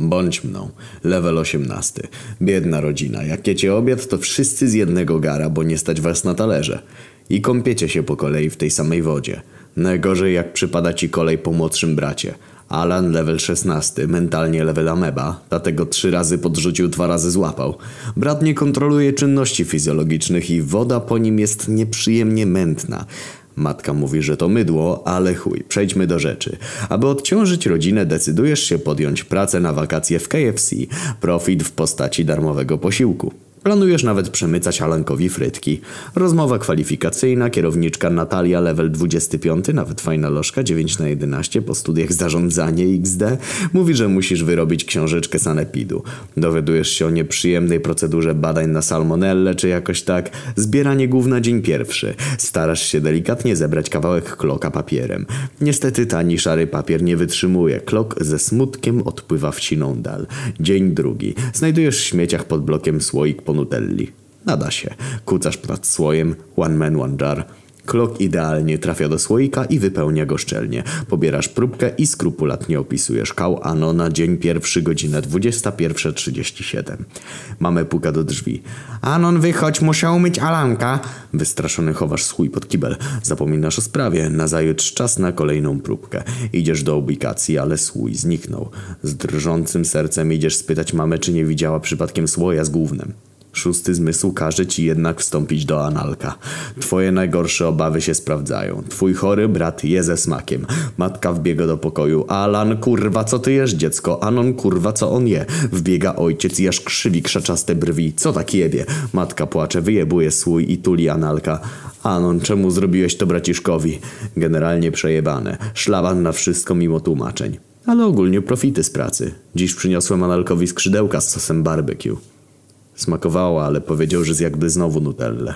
Bądź mną. Level 18. Biedna rodzina. Jak jecie obiad, to wszyscy z jednego gara, bo nie stać was na talerze. I kąpiecie się po kolei w tej samej wodzie. Najgorzej jak przypada ci kolej po młodszym bracie. Alan level 16, mentalnie level ameba, dlatego trzy razy podrzucił, dwa razy złapał. Brat nie kontroluje czynności fizjologicznych i woda po nim jest nieprzyjemnie mętna. Matka mówi, że to mydło, ale chuj, przejdźmy do rzeczy. Aby odciążyć rodzinę, decydujesz się podjąć pracę na wakacje w KFC. Profit w postaci darmowego posiłku. Planujesz nawet przemycać Alankowi frytki. Rozmowa kwalifikacyjna, kierowniczka Natalia, level 25, nawet fajna lożka, 9 na 11 po studiach zarządzanie XD. Mówi, że musisz wyrobić książeczkę sanepidu. Dowiadujesz się o nieprzyjemnej procedurze badań na salmonellę, czy jakoś tak. Zbieranie głów na dzień pierwszy. Starasz się delikatnie zebrać kawałek kloka papierem. Niestety tani szary papier nie wytrzymuje. Klok ze smutkiem odpływa w siną dal. Dzień drugi. Znajdujesz w śmieciach pod blokiem słoik po nutelli. Nada się. Kucasz nad słojem, one man, one jar. Klok idealnie trafia do słoika i wypełnia go szczelnie. Pobierasz próbkę i skrupulatnie opisujesz kał ano na dzień pierwszy, godzinę 21.37. Mamy puka do drzwi. Anon, wychodź, muszę umyć Alanka. Wystraszony chowasz swój pod kibel. Zapominasz o sprawie. Nazajutrz czas na kolejną próbkę. Idziesz do ubikacji, ale słój zniknął. Z drżącym sercem idziesz spytać mamę, czy nie widziała przypadkiem słoja z głównym. Szósty zmysł każe ci jednak wstąpić do analka. Twoje najgorsze obawy się sprawdzają. Twój chory brat je ze smakiem. Matka wbiega do pokoju. Alan, kurwa, co ty jesz, dziecko? Anon, kurwa, co on je? Wbiega ojciec i aż krzywi krzaczaste brwi. Co tak jebie? Matka płacze, wyjebuje słój i tuli analka. Anon, czemu zrobiłeś to braciszkowi? Generalnie przejebane. Szlaban na wszystko mimo tłumaczeń. Ale ogólnie profity z pracy. Dziś przyniosłem analkowi skrzydełka z sosem barbecue. Smakowało, ale powiedział, że zjadłby znowu nutellę.